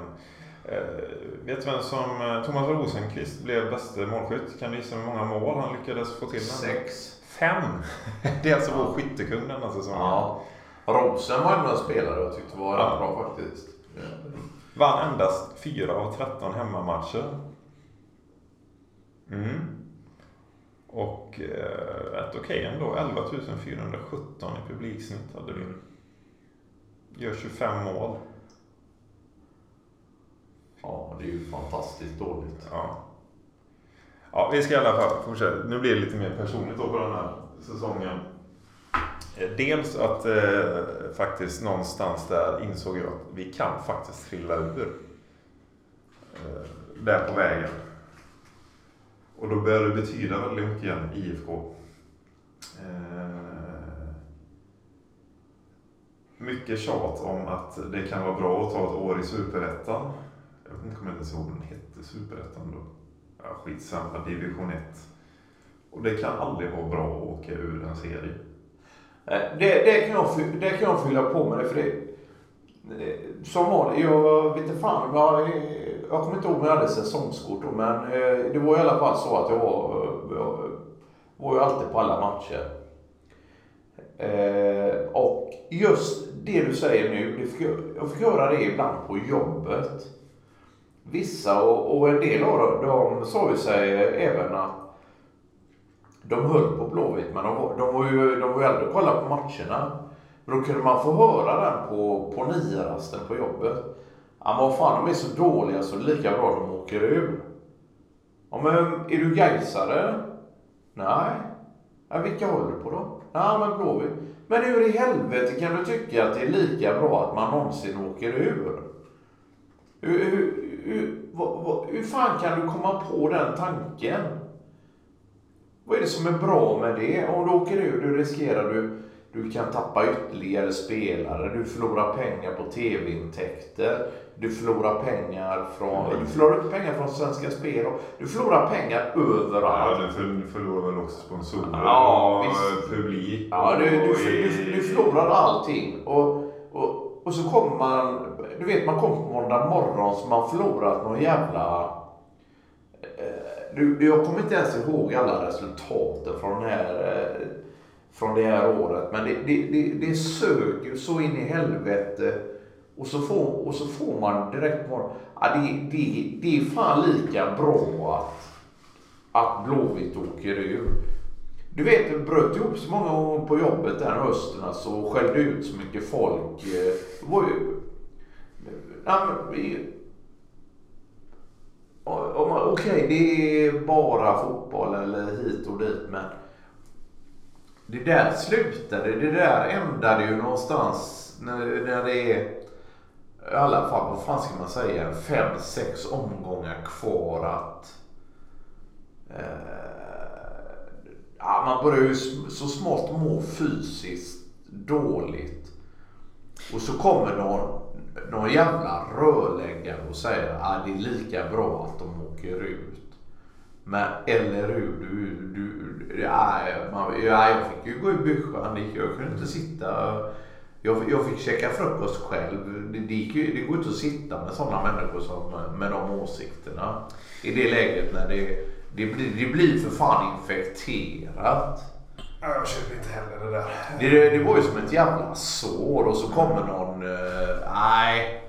vet du vem som Thomas Rosenqvist blev bästa målskytt? Kan du gissa hur många mål han lyckades få till? Sex. Fem! Det är alltså ja. vår skyttekung denna säsongen. Ja. Rosen var ändå en spelare jag tyckte var Ja. bra faktiskt. Vann endast 4 av 13 hemmamatcher. Mm. Och eh, rätt okej ändå. 11 417 i publiksnitt hade vi. Gör 25 mål. Ja, det är ju fantastiskt dåligt. Ja. ja, vi ska i alla fall fortsätta. Nu blir det lite mer personligt då på den här säsongen. Eh, dels att eh, faktiskt någonstans där insåg jag att vi kan faktiskt trilla ur. Eh, där på vägen. Och då började det betyda väldigt mycket igen, IFK. Eh, mycket tjat om att det kan vara bra att ta ett år i Superettan. Jag vet inte, kommer inte ens ihåg vad den hette, Superettan då. Ja, skitsamma, division 1. Och det kan aldrig vara bra att åka ur en serie. Det, det, kan jag, det kan jag fylla på med. Det, för det, eh, som vanligt, jag vet inte fan, jag, eh, jag kommer inte ihåg om jag hade säsongskort då, men eh, det var i alla fall så att jag var, jag var ju alltid på alla matcher. Eh, och just det du säger nu, det fick jag, jag fick göra det ibland på jobbet. Vissa och, och en del av dem, de sa ju sig även att de höll på Blåvitt, men de, var- de var ju de var ju aldrig och kollade på matcherna. Men då kunde man få höra den på, på niorasten på jobbet. Ja men vad fan, de är så dåliga så det är lika bra de åker ur. Ja men är du gaisare? Nej. Ja, vilka håller du på då? Ja men Blåvitt. Men hur i helvete kan du tycka att det är lika bra att man någonsin åker ur? Hur, hur, hur, vad, hur fan kan du komma på den tanken? Vad är det som är bra med det? Om du åker ur, du riskerar du, du kan tappa ytterligare spelare, du förlorar pengar på tv-intäkter, du förlorar pengar från, du förlorar pengar från Svenska Spel, du förlorar pengar Ja, överallt. du för- förlorar väl också sponsorer Ja, och visst. publik. Ja, du, du, du, du, du förlorar allting. Och, och, och så kommer man, du vet man kommer på måndag morgon så man förlorat någon jävla... eh, Du, jag kommer inte ens ihåg alla resultaten från, den här, eh, från det här året. Men det, det, det, det sög ju så in i helvete. Och så får, och så får man direkt på Ja, det, det, det är fan lika bra att, att Blåvitt åker ur. Du vet, det bröt ihop så många gånger på jobbet den hösten alltså, och skällde ut så mycket folk. Eh, det var ju... Nej, men Okej, det är bara fotboll eller hit och dit, men det där slutade, det där ändade ju någonstans när, när det är i alla fall, vad fan ska man säga, fem, sex omgångar kvar att Eh, ja, man börjar ju så smått må fysiskt dåligt. Och så kommer någon, någon jävla rörläggare och säger att det är lika bra att de åker ut. Men eller hur, du, du, ja, man, ja, jag fick ju gå i byxan. Jag kunde inte sitta. Jag, jag fick käka frukost själv. Det, det, gick ju, det går inte att sitta med sådana människor som, med de åsikterna. I det läget när det, det, blir, det blir för fan infekterat. Ja, Jag köper inte heller det där. Det, det var ju som ett jävla sår och så kommer någon... eh, Nej.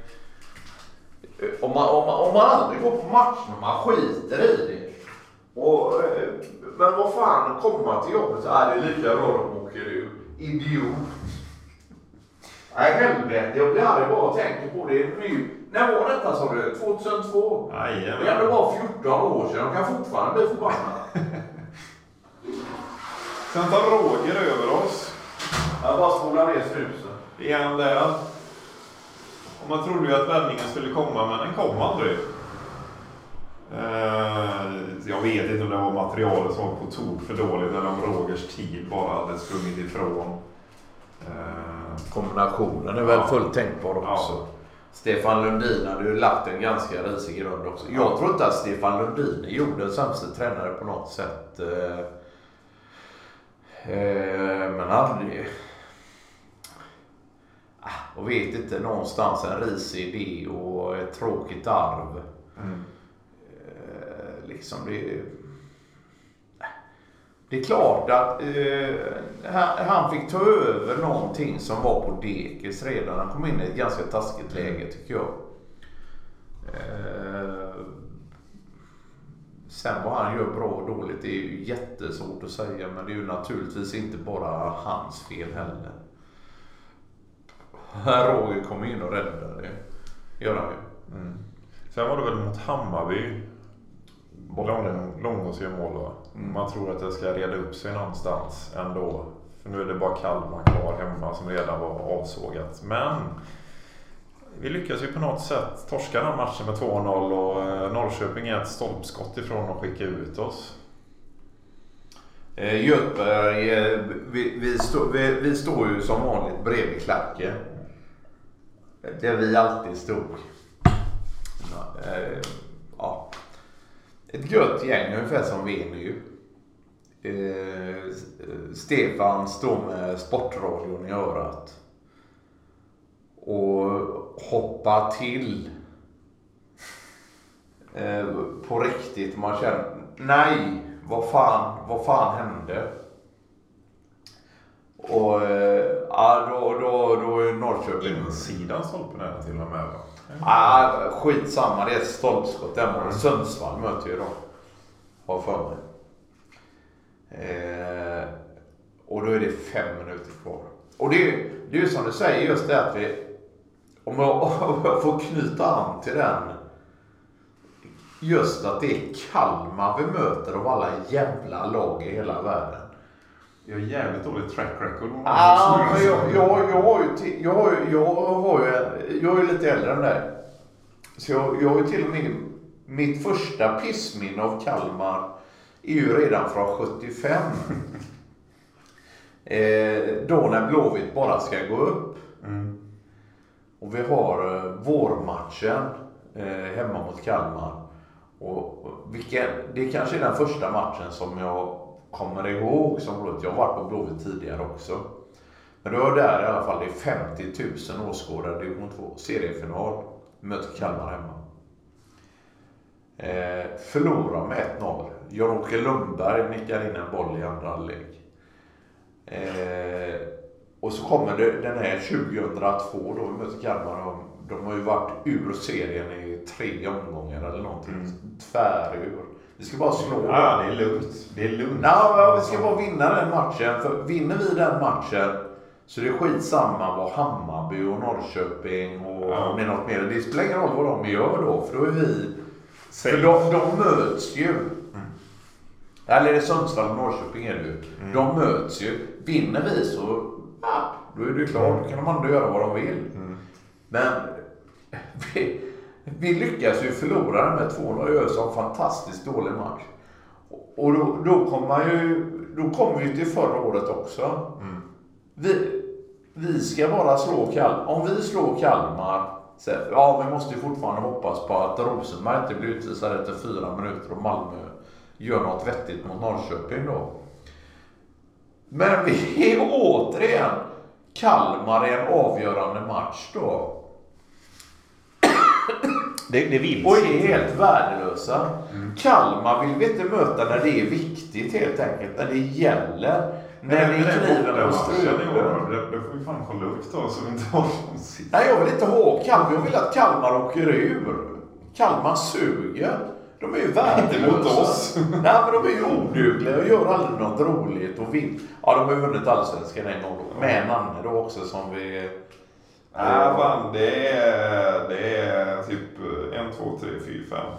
om, man, om, man, om man aldrig går på matchen och man skiter i det. Och, eh, men vad fan, kommer man till jobbet så är det lika bra de åker ur. Idiot. Nej helvete, jag blir arg bara och tänker på det nu. När var detta sa du? 2002? Det är ändå Jajamän. bara 14 år sedan. De kan fortfarande bli förbannade. Sen tar Roger över oss. Jag bara spolar ner snusen. Igen där. Och man trodde ju att vändningen skulle komma, men den kom aldrig. Eh, jag vet inte om det var materialet som var på tok för dåligt eller om Rogers tid bara hade sprungit ifrån. Eh, Kombinationen är väl Ja. fullt tänkbar också. Ja. Stefan Lundin hade ju lagt en ganska risig grund också. Jag tror inte att Stefan Lundin är jordens sämsta tränare på något sätt. Eh, eh, Men han... Ah, Jag vet inte, någonstans en risig idé och ett tråkigt arv. mm. Eh, Liksom det... Det är klart att eh, han, fick ta över någonting som var på dekis redan. Han kom in i ett ganska taskigt läge tycker jag. Eh, sen vad han gör bra och dåligt det är ju jättesvårt att säga. Men det är ju naturligtvis inte bara hans fel heller. Roger kom in och räddade det. Gör han ju. Mm. Sen var det väl mot Hammarby. Lång, Långås gör mål va? Mm. Man tror att det ska reda upp sig någonstans ändå. För nu är det bara Kalmar kvar hemma som redan var avsågat. Men vi lyckas ju på något sätt torska den matchen med 2-0 och eh, Norrköping är ett stolpskott ifrån att skicka ut oss. Eh, Göteborg, eh, vi, vi, stå, vi, vi står ju som vanligt bredvid klacken. Där vi alltid stod. Eh. Ett gött gäng ungefär som vi är nu. Eh, Stefan står med sportradion i örat. Och hoppar till. Eh, på riktigt. Man känner, nej, vad fan, vad fan hände? Och eh, då, då, då är Norrköping... Insidan stolpen är till och med va? Ah, skitsamma, det är ett stolpskott. Den var Sundsvall möter ju då. Har för mig. Eh, och då är det fem minuter kvar. Och det är det är ju som du säger just det att vi... Om jag, om jag får knyta an till den. Just att det är Kalmar vi möter av alla jävla lag i hela världen. Jag har jävligt dåligt track record. Ah, men jag, jag, jag, har ju till, jag, har ju, jag, har ju, en- jag är ju lite äldre än dig. Så jag, jag har ju till och med mitt första pissminne av Kalmar är ju redan från 75. eh, då när Blåvitt bara ska gå upp. Mm. Och vi har eh, vårmatchen eh, hemma mot Kalmar. Och, och vilken, det kanske är den första matchen som jag kommer ihåg som Blåvitt. Jag har varit på Blåvitt tidigare också. Men då är där i alla fall, det är 50 000 åskådare, division 2, seriefinal. Möter Kalmar hemma. Eh, förlorar med 1-0. Jan-Åke Lundberg nickar in en boll i andra halvlek. Eh, och så kommer det, den här 2002 då vi möter Kalmar. De, de har ju varit ur serien i tre omgångar eller någonting. Mm. Tvärur. Vi ska bara slå Ja, det är lugnt. Det är lugnt. Nej, vi ska bara vinna den matchen. För vinner vi den matchen så det är skitsamma vad Hammarby och Norrköping och Ja. med något mer. Det spelar ingen roll vad de gör då, för då är vi... Safe. För de, de möts ju. Eller är det Sundsvall och Norrköping är det ju. De möts ju. Vinner vi så, ja, då är det klart. Då kan de andra göra vad de vill. Mm. Men vi, lyckas ju förlora med 2-0 och så en fantastiskt dålig match. Och då, då kommer ju, då kommer vi till förra året också. Mm. Vi, vi ska bara slå Kalmar. Om vi slår Kalmar, så, ja vi måste ju fortfarande hoppas på att Rosenberg inte blir utvisad efter fyra minuter och Malmö gör något vettigt mot Norrköping då. Men vi är återigen Kalmar i en avgörande match då. Det, det vill Och är helt värdelösa. Kalmar vill vi inte möta när det är viktigt helt enkelt. När det gäller. När det är kniven på strupen. år, det, det får vi fan kolla upp då så vi inte har någon sist. Nej, jag vill inte ha Kalmar. Jag vill att Kalmar åker ur. Kalmar suger. De är ju värdelösa. Inte mot oss. Nej, men de är ju odugliga och gör aldrig något roligt och vinn. Ja, de har ju vunnit allsvenskan en gång då. Med Nanne då också som vi... Nej, fan det är, det är typ en, två, tre, fyra, fem.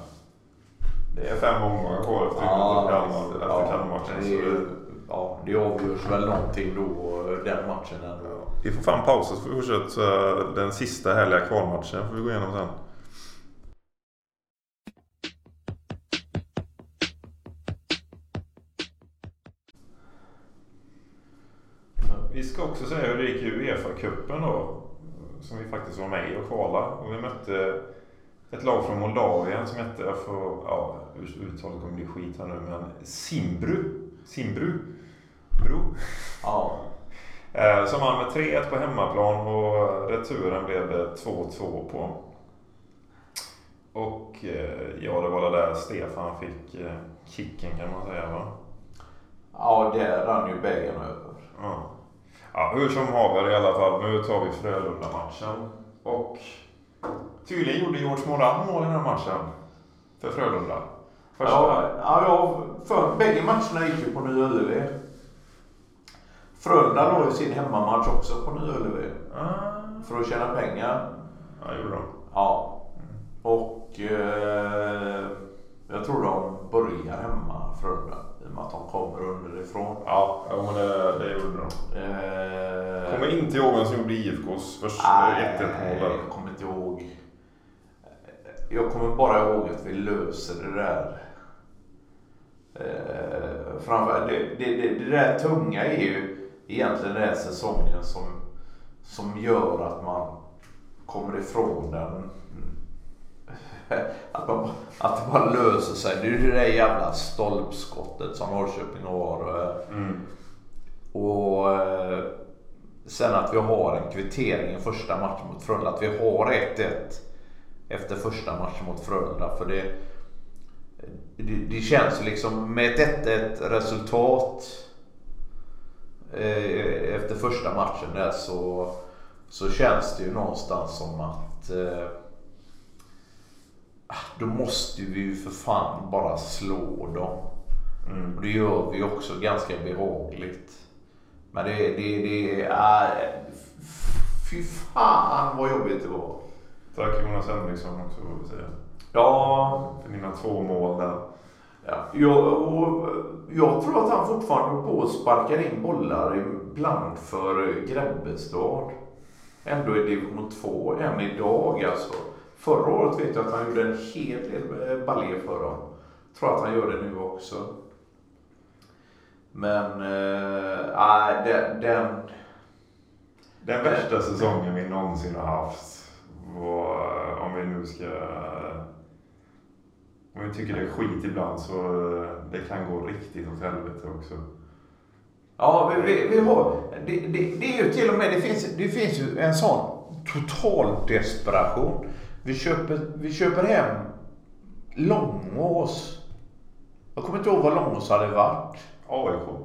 Det är fem omgångar kvar efter Kalmar- efter Kalmar-matchen. det, är- ja, det avgörs väl någonting då, den matchen ändå. Vi får fan pausa så får vi fortsätta den sista härliga kvalmatchen får vi gå igenom sen. Vi ska också säga hur det gick i Uefa-cupen då. Som vi faktiskt var med i och kvala. Och vi mötte ett lag från Moldavien som hette, jag får, ja uttalet kommer bli skit här nu men Simbru. Simbru. Bro. Ja. Eh, Som vann med 3-1 på hemmaplan och returen blev det 2-2 på. Och eh, ja, det var det där Stefan fick eh, kicken kan man säga va? Ja, där rann ju bägaren över. Ja. Ja, hur som haver i alla fall. Nu tar vi Frölunda-matchen. Och tydligen gjorde George Moran mål i den här matchen. För Frölunda. Första. Ja, ja, för, bägge matcherna gick ju på Nya Ullevi. Frölunda la ju sin hemmamatch också på Nya Ullevi. Ah, För att tjäna pengar. ja, gjorde de. Ja. Och eh, jag tror de börjar hemma Frölunda. I och med att de kommer underifrån. Ja, men det, det gjorde de. Eh, Kommer inte ihåg vem som gjorde IFKs första nej, 1-1 mål jag kommer inte ihåg. Jag kommer bara ihåg att vi löser det där. Eh, framför, det, det, det, det där tunga är ju egentligen den här säsongen som, som gör att man kommer ifrån den. Att, man, att det bara löser sig. Det är ju det där jävla stolpskottet som Norrköping har. Mm. och eh, sen att vi har en kvittering i första matchen mot Frölunda. Att vi har 1-1 efter första matchen mot Frölunda. För det, det, det känns ju liksom med ett 1-1 resultat eh, efter första matchen där så, så känns det ju någonstans som att eh, då måste vi ju för fan bara slå dem. Mm. Och det gör vi också ganska behagligt. Men det, det, det är... Fy fan vad jobbigt det var. Tack Jonas Henriksson också får vi säga. Ja, För dina två mål där. ja jag, och jag tror att han fortfarande på och sparkar in bollar ibland för Grebbestad. Ändå i division 2, än idag alltså. Förra året vet jag att han gjorde en hel del balé för dem. Tror att han gör det nu också. Men, eh, nej, den, den, Den värsta säsongen vi någonsin har haft var, om vi nu ska... Om vi tycker det är skit ibland så eh, det kan gå riktigt åt helvete också. Ja, vi, vi, vi har, det, det, det är ju till och med, det finns, det finns ju en sån total desperation. Vi köper, vi köper hem Långås. Jag kommer inte ihåg vad Långås hade varit. AIK.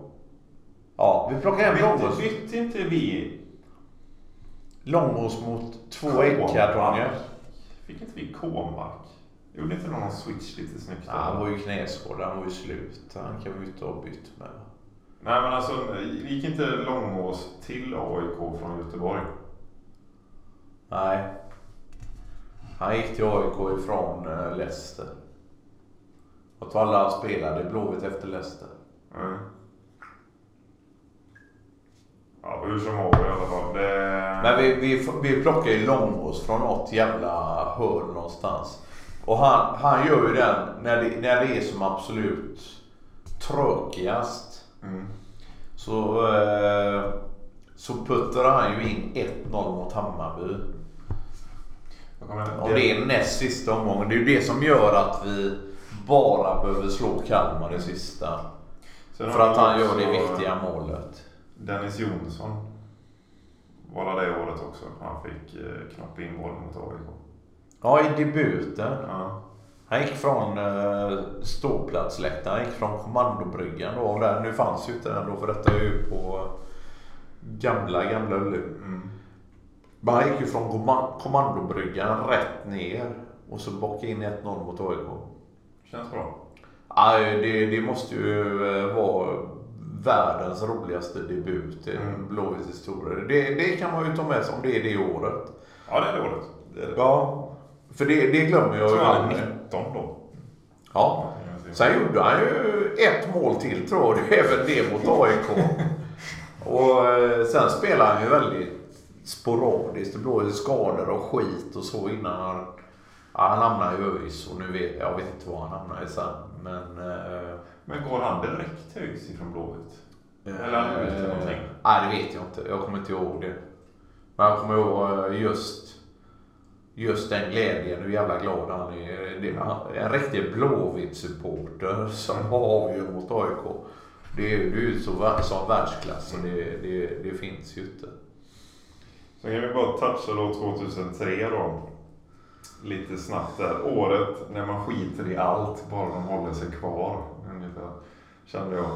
Ja, vi plockar hem Långås. bytte inte vi Långås mot två äggkartonger. Fick inte vi K-mark? Gjorde inte någon switch lite snyggt? Ja, han var ju knäskadad, han var ju slut. Han kan vi inte ha bytt med. Nej men alltså, gick inte Långås till AIK från Göteborg? Nej. Han gick till AIK ifrån eh, Leicester. Jag tror alla han spelade i Blåvitt efter Leicester. Mm. Ja, hur som haver i alla fall. Det... Men vi, vi, vi plockar ju Långås från något jävla hörn någonstans. Och han, han gör ju den när det, när det är som absolut tråkigast. Mm. Så, eh, så puttar han ju in 1-0 mot Hammarby. Och det är näst sista omgången. Det är ju det som gör att vi bara behöver slå Kalmar i sista. Sen För att han gör det viktiga målet. Dennis Jonsson var det året också. Han fick eh, knappa in bollen mot AIK. Ja, i debuten. Ja. Han gick från eh, ståplatsläktaren, han gick från kommandobryggan då. Och där, nu fanns ju inte den då för detta är ju på gamla, gamla Ullevi. Mm. Men han gick ju från komma- kommandobryggan rätt ner och så bockade in 1-0 mot AIK. Känns bra. Aj, det, det måste ju eh, vara världens roligaste debut i Mm. Blåvitts historia. Det, det kan man ju ta med sig om det är det året. Ja, det är dåligt. Det är det. Ja. För det, det glömmer jag ju aldrig. 19 då. Ja. Sen gjorde han ju ett mål till tror jag. Det väl det mot AIK. och eh, sen spelade han ju väldigt sporadiskt. Det blev skador och skit och så innan han... Ja, han hamnade i ÖIS och nu vet jag vet inte var han hamnade sen. Men... Eh, Men går han direkt till ÖIS ifrån Blåvitt? Eller han ute någonting? Nej, det vet jag inte. Jag kommer inte ihåg det. Men jag kommer ihåg eh, just, just den glädjen, hur jävla glad han är. Det är en riktig Blåvitt-supporter som avgör mot AIK. Det är ju så, som världsklass och det, det, det finns ju inte. Så kan vi bara toucha då 2003 då. Lite snabbt där. Året när man skiter i allt, bara de håller sig kvar. Ungefär. Kände jag.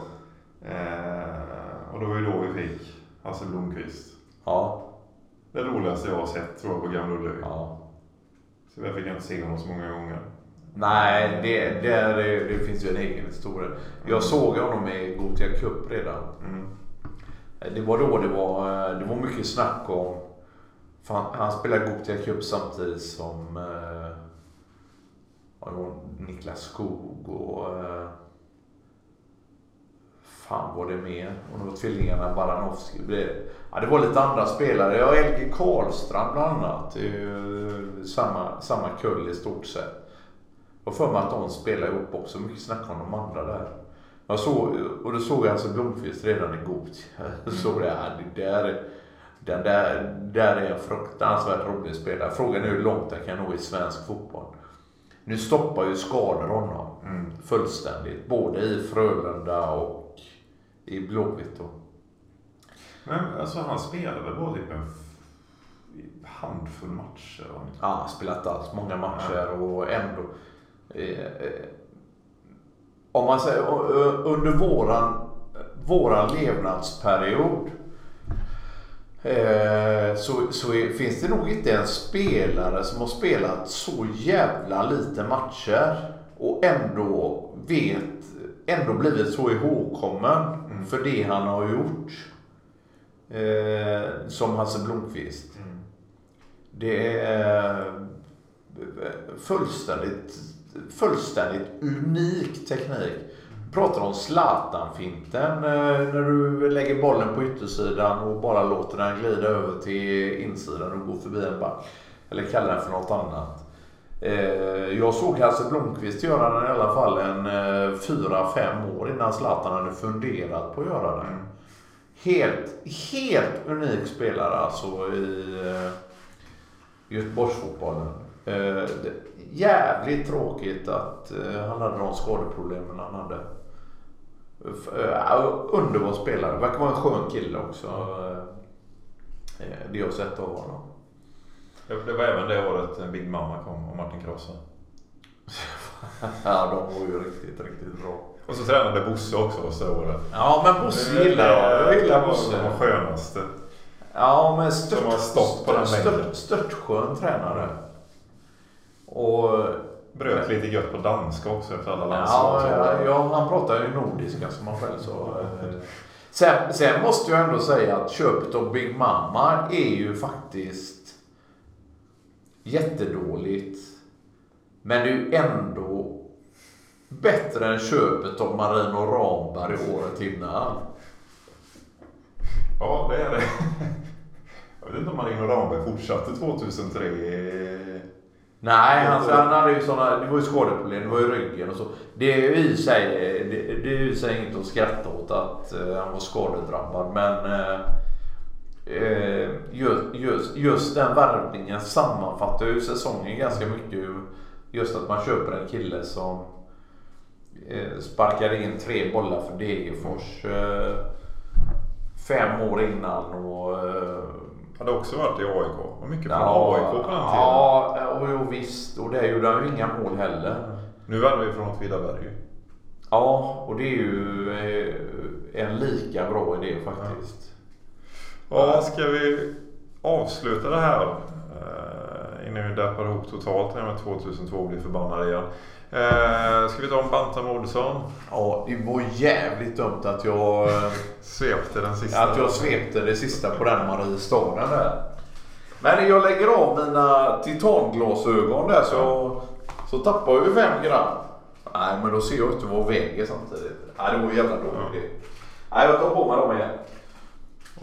Eh, och det var ju då vi fick Hasse Blomqvist. Ja. Det roligaste jag har sett tror jag på Gamla Ullevi. ja. Så jag fick inte se honom så många gånger. Nej, det, det, det, det finns ju en egen historia. Jag såg honom i Gothia Cup redan. Mm. Det var då det var, det var mycket snack om... För han, han spelade Gothia Cup samtidigt som eh, Niklas Skog och... Eh, fan var det mer? Och det var tvillingarna Baranovski. Det, ja, det var lite andra spelare. Ja, Elge Karlstrand bland annat. Det är ju eh, samma, samma kull i stort sett. Jag har för mig att de spelar ihop också. Mycket snack om de andra där. Jag såg, och då såg jag alltså Blomqvist redan i Gothia. Jag det här. Det där, den där, där är en fruktansvärt rolig spelare. Frågan är hur långt han kan nå i svensk fotboll. Nu stoppar ju skador honom Mm. fullständigt. Både i Frölunda och i Blåvitt. Men alltså han spelade väl bara typ en handfull matcher? va? Ja, han spelat alls många matcher och ändå. Eh, eh, om man säger under våran, våran levnadsperiod. Eh, så så finns det nog inte en spelare som har spelat så jävla lite matcher. Och ändå vet, ändå blivit så ihågkommen Mm. för det han har gjort. Eh, som Hasse Blomqvist. Mm. Det är fullständigt, fullständigt unik teknik. Pratar om Zlatan-finten eh, när du lägger bollen på yttersidan och bara låter den glida över till insidan och gå förbi en back. Eller kallar den för något annat. Eh, jag såg Hasse Blomqvist göra den i alla fall en eh, fyra, fem år innan Zlatan hade funderat på att göra den. Helt, helt unik spelare alltså i eh, Göteborgsfotbollen. Jävligt tråkigt att han hade de skadeproblemen han hade. Eh, underbar spelare. Verkar vara en skön kille också. eh, eh, Det jag sett av honom. Det, var även det året Big Mama kom och Martin Krosse. Ja, de var ju riktigt, riktigt bra. Och så tränade Bosse också första året. Ja, men Bosse gillar jag. Jag gillar Bosse. de skönaste. Ja, men stört, stört, stört, störtskön tränare. Och Bröt lite gött på danska också efter alla landslag. ja, ja, han pratar ju nordiska som han själv sa. Sen, sen måste jag ändå säga att köpet av Big Mama är ju faktiskt jättedåligt. Men det är ju ändå bättre än köpet av Marino Ramberg året innan. Ja, det är det. Jag vet inte om Marino Ramberg fortsatte 2003. Nej, han, han hade ju såna, det var ju skadeproblem, det var ju ryggen och så. Det är ju i sig, det, det är ju sig inget att skratta åt att eh, han var skadedrabbad. Men eh, eh, just, just, just den värvningen sammanfattar ju säsongen ganska mycket. Just att man köper en kille som sparkade in tre bollar för Degerfors fem år innan. Och, Hade också varit i AIK. Var mycket från Ja, AIK på den tiden. ja, och, och visst. Och där gjorde han ju inga mål heller. Nu värvar vi från Åtvidaberg ju. Ja, och det är ju eh, en lika bra idé faktiskt. Ja, ska vi avsluta det här eh, innan vi dappar ihop totalt med 2002 och blir förbannade igen. Eh, ska vi ta en Bantam Olsson? Ja, det var jävligt dumt att jag, eh, Svepte den sista. att jag svepte det sista på den Mariestaden där. Men jag lägger av mina titanglasögon där så, så tappar jag ju 5 gram. Nej, men då ser jag inte vad jag väger samtidigt. Nej, det var jävla dålig idé. Nej, jag tar på mig dem igen.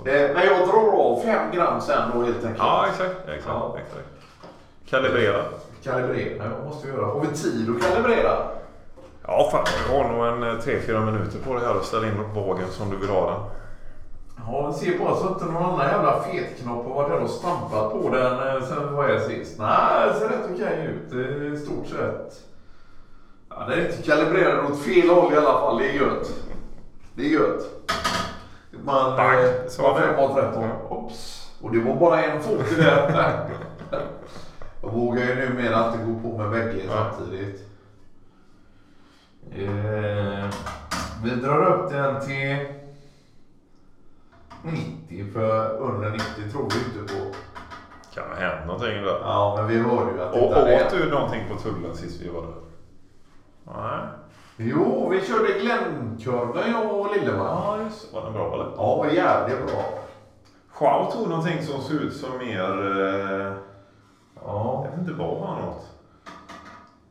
Det, men jag drar av 5 gram sen då helt enkelt. Ja, exakt. exakt, Ja. exakt. Kalibrera. Kalibrera, jag måste göra. Har vi tid att kalibrera? Ja, fan. Vi har nog en 3-4 minuter på det här att ställa in vågen som du vill ha den. Ja, se på så att inte någon annan jävla fetknopp har varit där och stampat på den eh, sen var jag sist. Nej, det ser rätt okej ut eh, i stort sett. Ja, den är inte kalibrerad åt fel håll i alla fall. Det är gött. Det är gött. Man... Bang, eh, var det. åt rätt håll. Ops. Och det var bara en fot i det. Jag vågar ju numera inte gå på med bägge Ja. samtidigt. Eh, Vi drar upp den till 90 för under 90 tror vi inte på. Kan det hända någonting där? Ja, men vi hörde ju att det Och åt du någonting på tullen sist vi var där? Nej. Jo, vi körde Glenkurvan jag och Lilleman. Ja, just. Var den bra eller? Ja, jävligt bra. Schau tog någonting som såg ut som mer... Eh, Ja. jag vet inte vad han åt.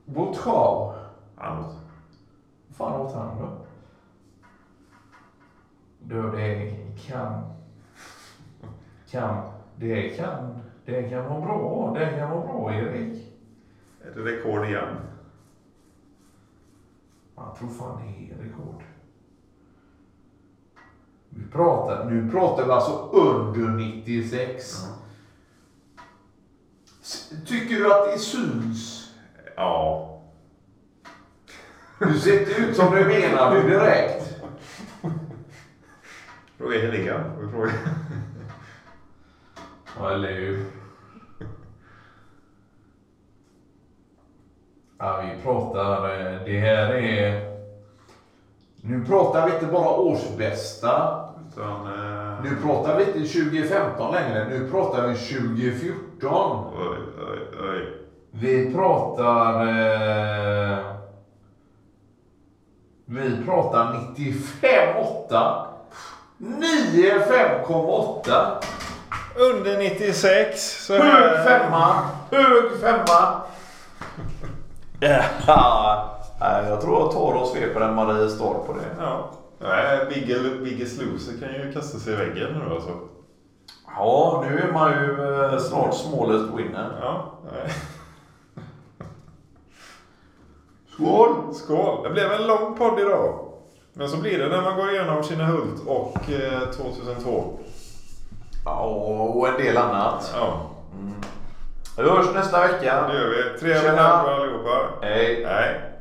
Botschau. Han åt. Vad fan åt han då? Du, det kan... Kan... Det kan... Det kan vara bra. Det kan vara bra, Erik. Är det rekord igen? Jag tror fan det är rekord. Vi pratar, nu pratar vi alltså under 96. S- Tycker du att det syns? Ja. Du ser inte ut som du menar nu direkt. Fråga Helena. Ja, eller hur? Ja, vi pratar... Det här är... Nu pratar vi inte bara årsbästa. Utan... Eh, Nu pratar vi inte 2015 längre. Nu pratar vi 2014. Oj, oj, oj. Vi pratar... Eh, vi pratar 95,8. 95,8. Under 96. Så Hög femma. Hög femma. Ja, jag tror jag tar och sveper en Mariestad på det. Ja. Nej, Bigge- Biggest Loser kan ju kasta sig i väggen nu alltså. Ja, nu är man ju eh, snart smallest winner. Ja. Nej. Skål! Skål! Det blev en lång podd idag. Men så blir det när man går igenom Kinnahult och eh, 2002. Ja, och en del annat. Ja, Vi hörs nästa vecka. det gör vi. Trevlig helg på allihopa. Hej. Hej.